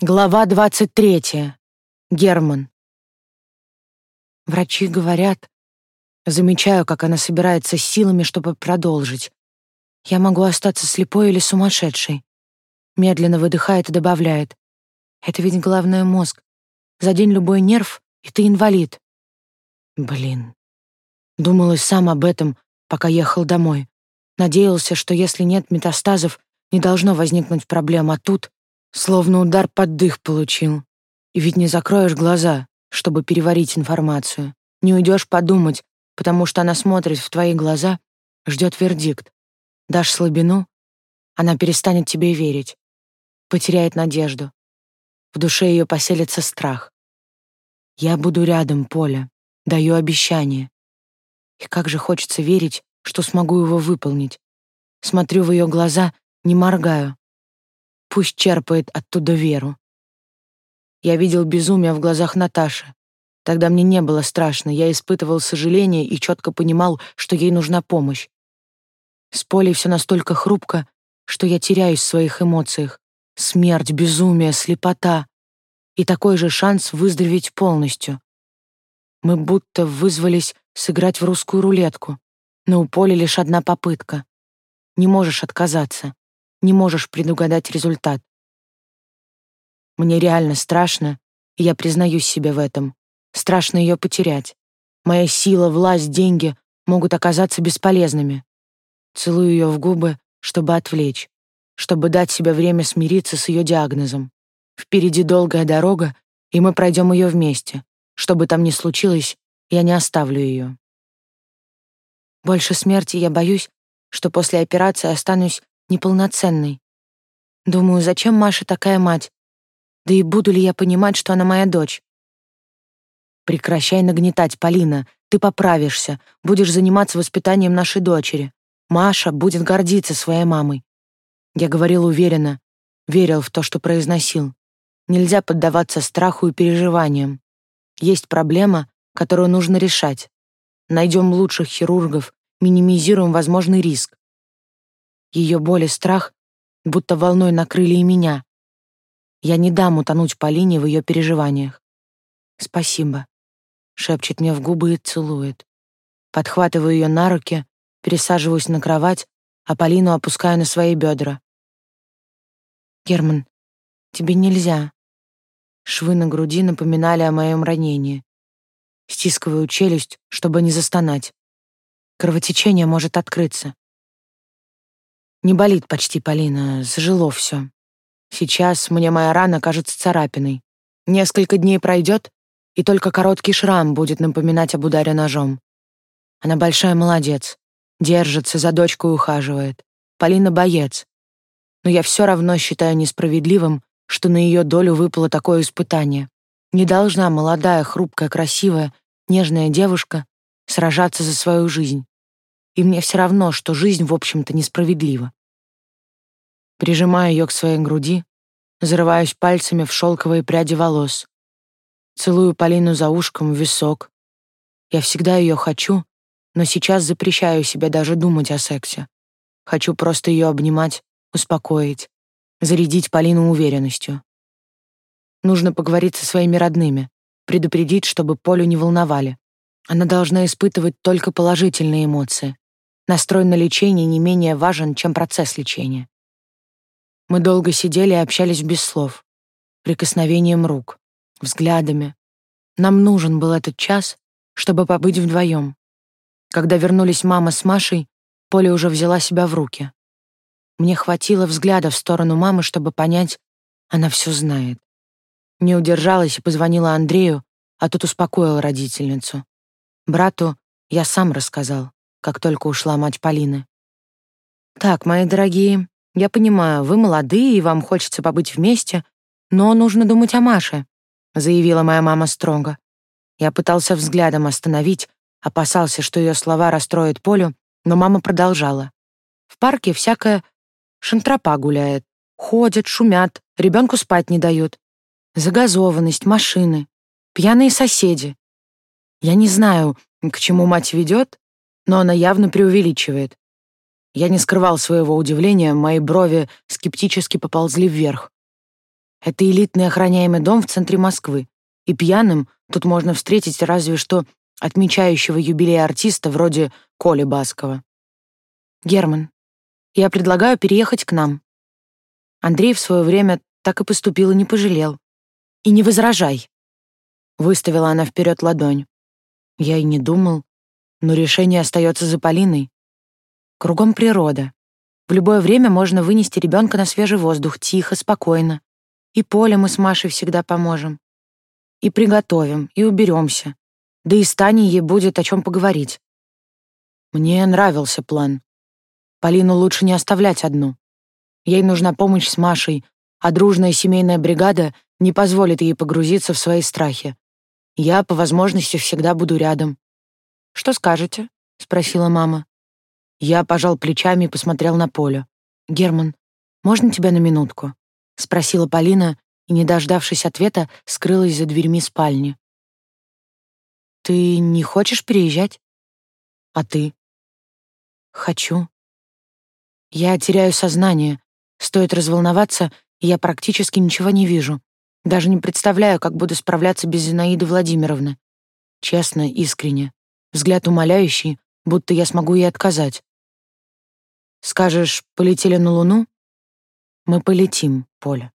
Глава 23. Герман. Врачи говорят... Замечаю, как она собирается силами, чтобы продолжить. Я могу остаться слепой или сумасшедшей. Медленно выдыхает и добавляет. Это ведь головной мозг. Задень любой нерв, и ты инвалид. Блин. Думал и сам об этом, пока ехал домой. Надеялся, что если нет метастазов, не должно возникнуть проблем, а тут Словно удар под дых получил. И ведь не закроешь глаза, чтобы переварить информацию. Не уйдешь подумать, потому что она смотрит в твои глаза, ждет вердикт. Дашь слабину, она перестанет тебе верить. Потеряет надежду. В душе ее поселится страх. Я буду рядом, Поля. Даю обещание. И как же хочется верить, что смогу его выполнить. Смотрю в ее глаза, не моргаю. Пусть черпает оттуда веру. Я видел безумие в глазах Наташи. Тогда мне не было страшно, я испытывал сожаление и четко понимал, что ей нужна помощь. С Полей все настолько хрупко, что я теряюсь в своих эмоциях. Смерть, безумие, слепота. И такой же шанс выздороветь полностью. Мы будто вызвались сыграть в русскую рулетку, но у Поли лишь одна попытка. Не можешь отказаться не можешь предугадать результат. Мне реально страшно, и я признаюсь себе в этом. Страшно ее потерять. Моя сила, власть, деньги могут оказаться бесполезными. Целую ее в губы, чтобы отвлечь, чтобы дать себе время смириться с ее диагнозом. Впереди долгая дорога, и мы пройдем ее вместе. Что бы там ни случилось, я не оставлю ее. Больше смерти я боюсь, что после операции останусь неполноценной. Думаю, зачем Маша такая мать? Да и буду ли я понимать, что она моя дочь? Прекращай нагнетать, Полина. Ты поправишься, будешь заниматься воспитанием нашей дочери. Маша будет гордиться своей мамой. Я говорил уверенно, верил в то, что произносил. Нельзя поддаваться страху и переживаниям. Есть проблема, которую нужно решать. Найдем лучших хирургов, минимизируем возможный риск. Ее боль и страх будто волной накрыли и меня. Я не дам утонуть Полине в ее переживаниях. «Спасибо», — шепчет мне в губы и целует. Подхватываю ее на руки, пересаживаюсь на кровать, а Полину опускаю на свои бедра. «Герман, тебе нельзя». Швы на груди напоминали о моем ранении. Стискиваю челюсть, чтобы не застонать. Кровотечение может открыться. Не болит почти, Полина, зажило все. Сейчас мне моя рана кажется царапиной. Несколько дней пройдет, и только короткий шрам будет напоминать об ударе ножом. Она большая молодец, держится, за дочкой ухаживает. Полина боец. Но я все равно считаю несправедливым, что на ее долю выпало такое испытание. Не должна молодая, хрупкая, красивая, нежная девушка сражаться за свою жизнь и мне все равно, что жизнь, в общем-то, несправедлива. Прижимаю ее к своей груди, зарываюсь пальцами в шелковые пряди волос, целую Полину за ушком в висок. Я всегда ее хочу, но сейчас запрещаю себе даже думать о сексе. Хочу просто ее обнимать, успокоить, зарядить Полину уверенностью. Нужно поговорить со своими родными, предупредить, чтобы Полю не волновали. Она должна испытывать только положительные эмоции. Настрой на лечение не менее важен, чем процесс лечения. Мы долго сидели и общались без слов, прикосновением рук, взглядами. Нам нужен был этот час, чтобы побыть вдвоем. Когда вернулись мама с Машей, Поля уже взяла себя в руки. Мне хватило взгляда в сторону мамы, чтобы понять, она все знает. Не удержалась и позвонила Андрею, а тут успокоил родительницу. Брату я сам рассказал как только ушла мать Полины. «Так, мои дорогие, я понимаю, вы молодые и вам хочется побыть вместе, но нужно думать о Маше», заявила моя мама строго. Я пытался взглядом остановить, опасался, что ее слова расстроят Полю, но мама продолжала. «В парке всякая шантропа гуляет. Ходят, шумят, ребенку спать не дают. Загазованность, машины, пьяные соседи. Я не знаю, к чему мать ведет, но она явно преувеличивает. Я не скрывал своего удивления, мои брови скептически поползли вверх. Это элитный охраняемый дом в центре Москвы, и пьяным тут можно встретить разве что отмечающего юбилей артиста вроде Коли Баскова. Герман, я предлагаю переехать к нам. Андрей в свое время так и поступил и не пожалел. И не возражай. Выставила она вперед ладонь. Я и не думал, но решение остается за Полиной. Кругом природа. В любое время можно вынести ребенка на свежий воздух, тихо, спокойно. И Поле мы с Машей всегда поможем. И приготовим, и уберемся. Да и с Таней ей будет о чем поговорить. Мне нравился план. Полину лучше не оставлять одну. Ей нужна помощь с Машей, а дружная семейная бригада не позволит ей погрузиться в свои страхи. Я, по возможности, всегда буду рядом. «Что скажете?» — спросила мама. Я пожал плечами и посмотрел на Полю. «Герман, можно тебя на минутку?» — спросила Полина и, не дождавшись ответа, скрылась за дверьми спальни. «Ты не хочешь переезжать?» «А ты?» «Хочу». Я теряю сознание. Стоит разволноваться, и я практически ничего не вижу. Даже не представляю, как буду справляться без Зинаиды Владимировны. Честно, искренне. Взгляд умоляющий, будто я смогу ей отказать. Скажешь, полетели на Луну? Мы полетим, Поля.